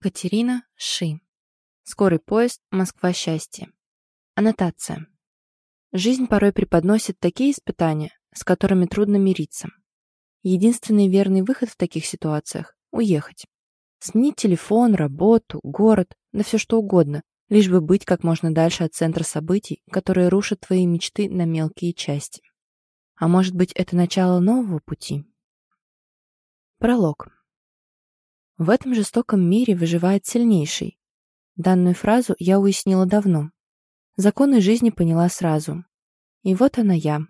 Катерина Ши. Скорый поезд Москва-Счастье. Аннотация. Жизнь порой преподносит такие испытания, с которыми трудно мириться. Единственный верный выход в таких ситуациях – уехать. Сменить телефон, работу, город, да все что угодно, лишь бы быть как можно дальше от центра событий, которые рушат твои мечты на мелкие части. А может быть, это начало нового пути? Пролог. В этом жестоком мире выживает сильнейший. Данную фразу я уяснила давно. Законы жизни поняла сразу. И вот она я.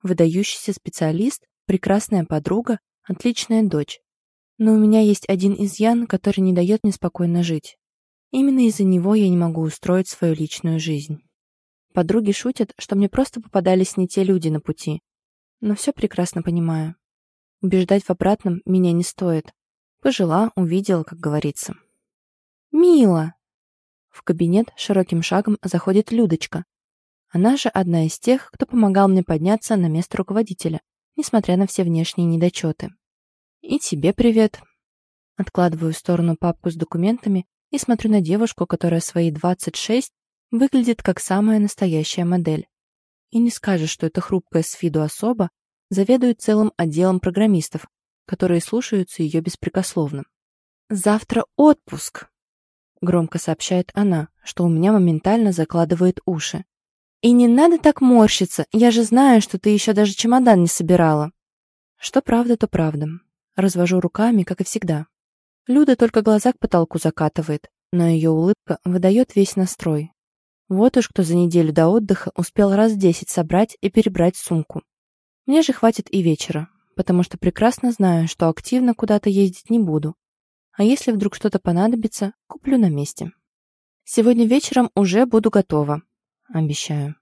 Выдающийся специалист, прекрасная подруга, отличная дочь. Но у меня есть один изъян, который не дает мне спокойно жить. Именно из-за него я не могу устроить свою личную жизнь. Подруги шутят, что мне просто попадались не те люди на пути, но все прекрасно понимаю. Убеждать в обратном меня не стоит. Пожила, увидела, как говорится. «Мила!» В кабинет широким шагом заходит Людочка. Она же одна из тех, кто помогал мне подняться на место руководителя, несмотря на все внешние недочеты. «И тебе привет!» Откладываю в сторону папку с документами и смотрю на девушку, которая свои 26 выглядит как самая настоящая модель. И не скажешь, что эта хрупкая с виду особа заведует целым отделом программистов, которые слушаются ее беспрекословно. «Завтра отпуск!» Громко сообщает она, что у меня моментально закладывает уши. «И не надо так морщиться, я же знаю, что ты еще даже чемодан не собирала». Что правда, то правда. Развожу руками, как и всегда. Люда только глаза к потолку закатывает, но ее улыбка выдает весь настрой. Вот уж кто за неделю до отдыха успел раз десять собрать и перебрать сумку. Мне же хватит и вечера, потому что прекрасно знаю, что активно куда-то ездить не буду. А если вдруг что-то понадобится, куплю на месте. Сегодня вечером уже буду готова, обещаю.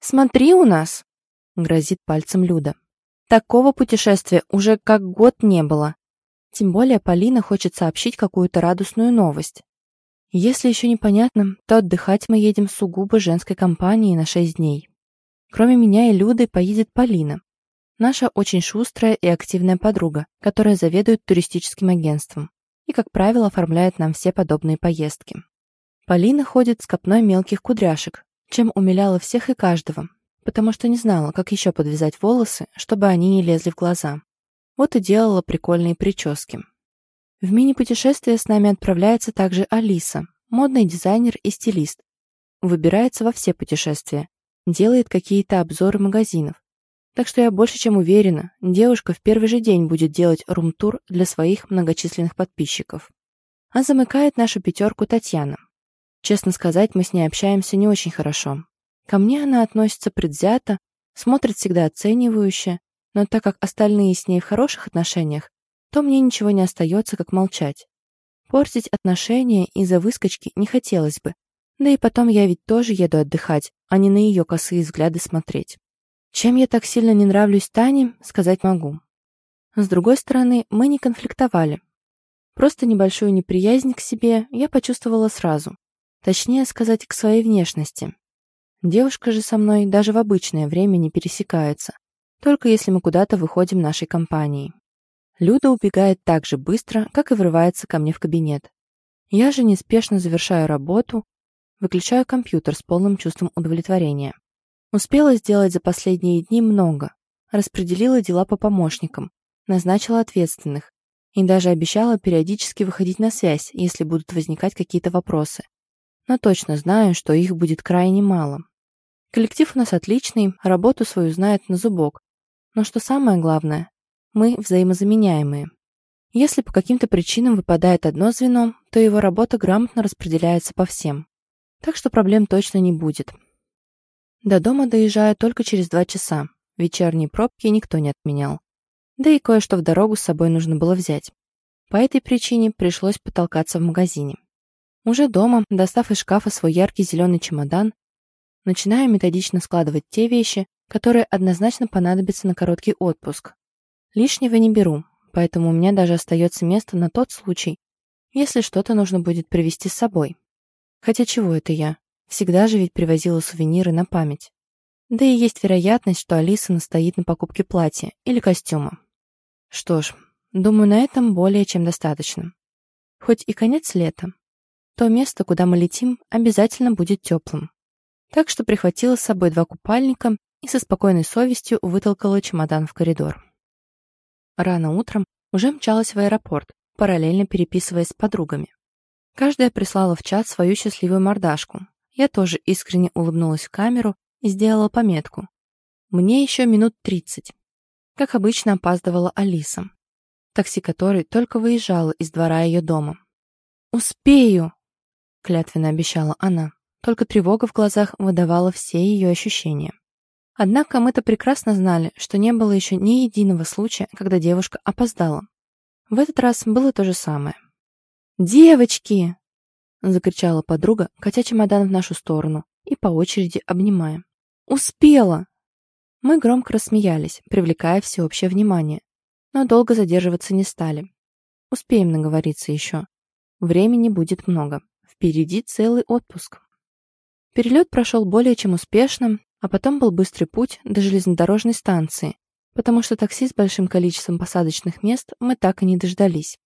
«Смотри у нас!» — грозит пальцем Люда. «Такого путешествия уже как год не было. Тем более Полина хочет сообщить какую-то радостную новость. Если еще непонятно, то отдыхать мы едем сугубо женской компанией на шесть дней. Кроме меня и Люды поедет Полина. Наша очень шустрая и активная подруга, которая заведует туристическим агентством и, как правило, оформляет нам все подобные поездки. Полина ходит с копной мелких кудряшек, чем умиляла всех и каждого, потому что не знала, как еще подвязать волосы, чтобы они не лезли в глаза. Вот и делала прикольные прически. В мини-путешествие с нами отправляется также Алиса, модный дизайнер и стилист. Выбирается во все путешествия, делает какие-то обзоры магазинов. Так что я больше чем уверена, девушка в первый же день будет делать рум-тур для своих многочисленных подписчиков. А замыкает нашу пятерку Татьяна. Честно сказать, мы с ней общаемся не очень хорошо. Ко мне она относится предвзято, смотрит всегда оценивающе, но так как остальные с ней в хороших отношениях, то мне ничего не остается, как молчать. Портить отношения из-за выскочки не хотелось бы. Да и потом я ведь тоже еду отдыхать, а не на ее косые взгляды смотреть. Чем я так сильно не нравлюсь Тане, сказать могу. С другой стороны, мы не конфликтовали. Просто небольшую неприязнь к себе я почувствовала сразу. Точнее сказать, к своей внешности. Девушка же со мной даже в обычное время не пересекается, только если мы куда-то выходим нашей компанией. Люда убегает так же быстро, как и врывается ко мне в кабинет. Я же неспешно завершаю работу, выключаю компьютер с полным чувством удовлетворения. Успела сделать за последние дни много. Распределила дела по помощникам, назначила ответственных и даже обещала периодически выходить на связь, если будут возникать какие-то вопросы. Но точно знаю, что их будет крайне мало. Коллектив у нас отличный, работу свою знает на зубок. Но что самое главное, мы взаимозаменяемые. Если по каким-то причинам выпадает одно звено, то его работа грамотно распределяется по всем. Так что проблем точно не будет. До дома доезжаю только через два часа. Вечерние пробки никто не отменял. Да и кое-что в дорогу с собой нужно было взять. По этой причине пришлось потолкаться в магазине. Уже дома, достав из шкафа свой яркий зеленый чемодан, начинаю методично складывать те вещи, которые однозначно понадобятся на короткий отпуск, Лишнего не беру, поэтому у меня даже остается место на тот случай, если что-то нужно будет привезти с собой. Хотя чего это я? Всегда же ведь привозила сувениры на память. Да и есть вероятность, что Алиса настоит на покупке платья или костюма. Что ж, думаю, на этом более чем достаточно. хоть и конец лета. То место, куда мы летим, обязательно будет теплым. Так что прихватила с собой два купальника и со спокойной совестью вытолкала чемодан в коридор. Рано утром уже мчалась в аэропорт, параллельно переписываясь с подругами. Каждая прислала в чат свою счастливую мордашку. Я тоже искренне улыбнулась в камеру и сделала пометку. Мне еще минут тридцать. Как обычно опаздывала Алиса, такси которой только выезжало из двора ее дома. «Успею!» — клятвенно обещала она. Только тревога в глазах выдавала все ее ощущения. Однако мы-то прекрасно знали, что не было еще ни единого случая, когда девушка опоздала. В этот раз было то же самое. «Девочки!» — закричала подруга, катя чемодан в нашу сторону и по очереди обнимая. «Успела!» Мы громко рассмеялись, привлекая всеобщее внимание, но долго задерживаться не стали. Успеем наговориться еще. Времени будет много. Впереди целый отпуск. Перелет прошел более чем успешно, а потом был быстрый путь до железнодорожной станции, потому что такси с большим количеством посадочных мест мы так и не дождались.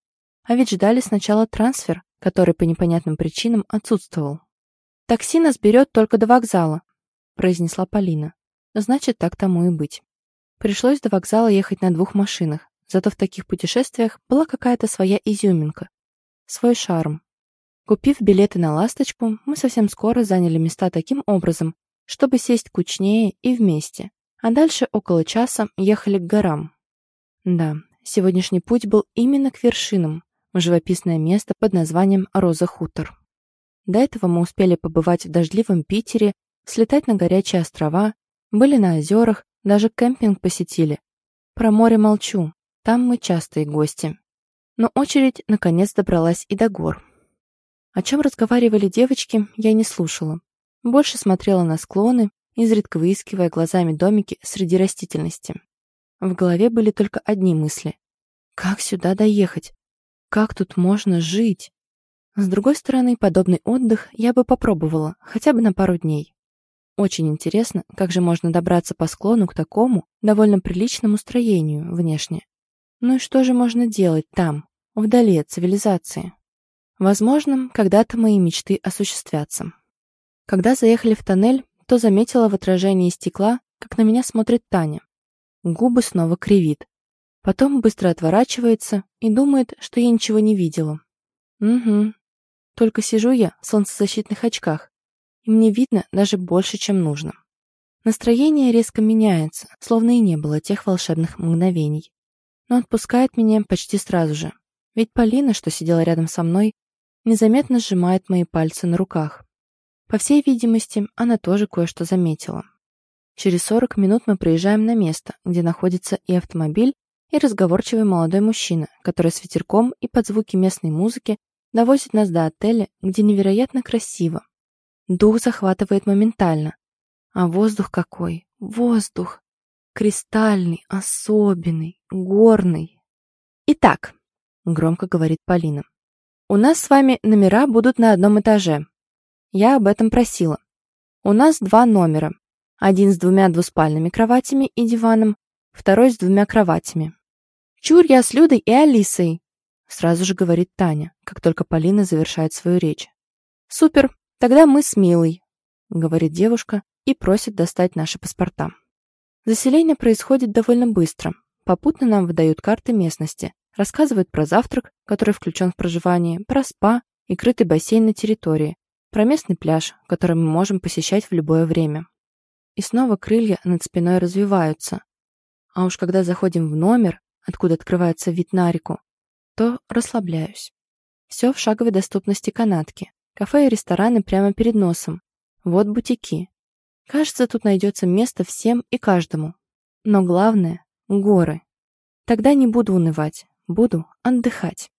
А ведь ждали сначала трансфер, который по непонятным причинам отсутствовал. «Такси нас берет только до вокзала», — произнесла Полина. «Значит, так тому и быть». Пришлось до вокзала ехать на двух машинах, зато в таких путешествиях была какая-то своя изюминка, свой шарм. Купив билеты на «Ласточку», мы совсем скоро заняли места таким образом, чтобы сесть кучнее и вместе, а дальше около часа ехали к горам. Да, сегодняшний путь был именно к вершинам, в живописное место под названием Роза-Хутор. До этого мы успели побывать в дождливом Питере, слетать на горячие острова, были на озерах, даже кемпинг посетили. Про море молчу, там мы частые гости. Но очередь наконец добралась и до гор. О чем разговаривали девочки, я не слушала. Больше смотрела на склоны, изредка выискивая глазами домики среди растительности. В голове были только одни мысли. Как сюда доехать? Как тут можно жить? С другой стороны, подобный отдых я бы попробовала, хотя бы на пару дней. Очень интересно, как же можно добраться по склону к такому, довольно приличному строению внешне. Ну и что же можно делать там, вдали от цивилизации? Возможно, когда-то мои мечты осуществятся. Когда заехали в тоннель, то заметила в отражении стекла, как на меня смотрит Таня. Губы снова кривит. Потом быстро отворачивается и думает, что я ничего не видела. Угу. Только сижу я в солнцезащитных очках, и мне видно даже больше, чем нужно. Настроение резко меняется, словно и не было тех волшебных мгновений. Но отпускает меня почти сразу же. Ведь Полина, что сидела рядом со мной, незаметно сжимает мои пальцы на руках. По всей видимости, она тоже кое-что заметила. Через 40 минут мы приезжаем на место, где находится и автомобиль, и разговорчивый молодой мужчина, который с ветерком и под звуки местной музыки довозит нас до отеля, где невероятно красиво. Дух захватывает моментально. А воздух какой? Воздух! Кристальный, особенный, горный. «Итак», — громко говорит Полина, — «у нас с вами номера будут на одном этаже, я об этом просила. У нас два номера. Один с двумя двуспальными кроватями и диваном, второй с двумя кроватями. Чур я с Людой и Алисой, сразу же говорит Таня, как только Полина завершает свою речь. Супер, тогда мы с Милой, говорит девушка и просит достать наши паспорта. Заселение происходит довольно быстро. Попутно нам выдают карты местности, рассказывают про завтрак, который включен в проживание, про спа и крытый бассейн на территории, про местный пляж, который мы можем посещать в любое время. И снова крылья над спиной развиваются. А уж когда заходим в номер, откуда открывается вид на реку, то расслабляюсь. Все в шаговой доступности канатки. Кафе и рестораны прямо перед носом. Вот бутики. Кажется, тут найдется место всем и каждому. Но главное — горы. Тогда не буду унывать, буду отдыхать.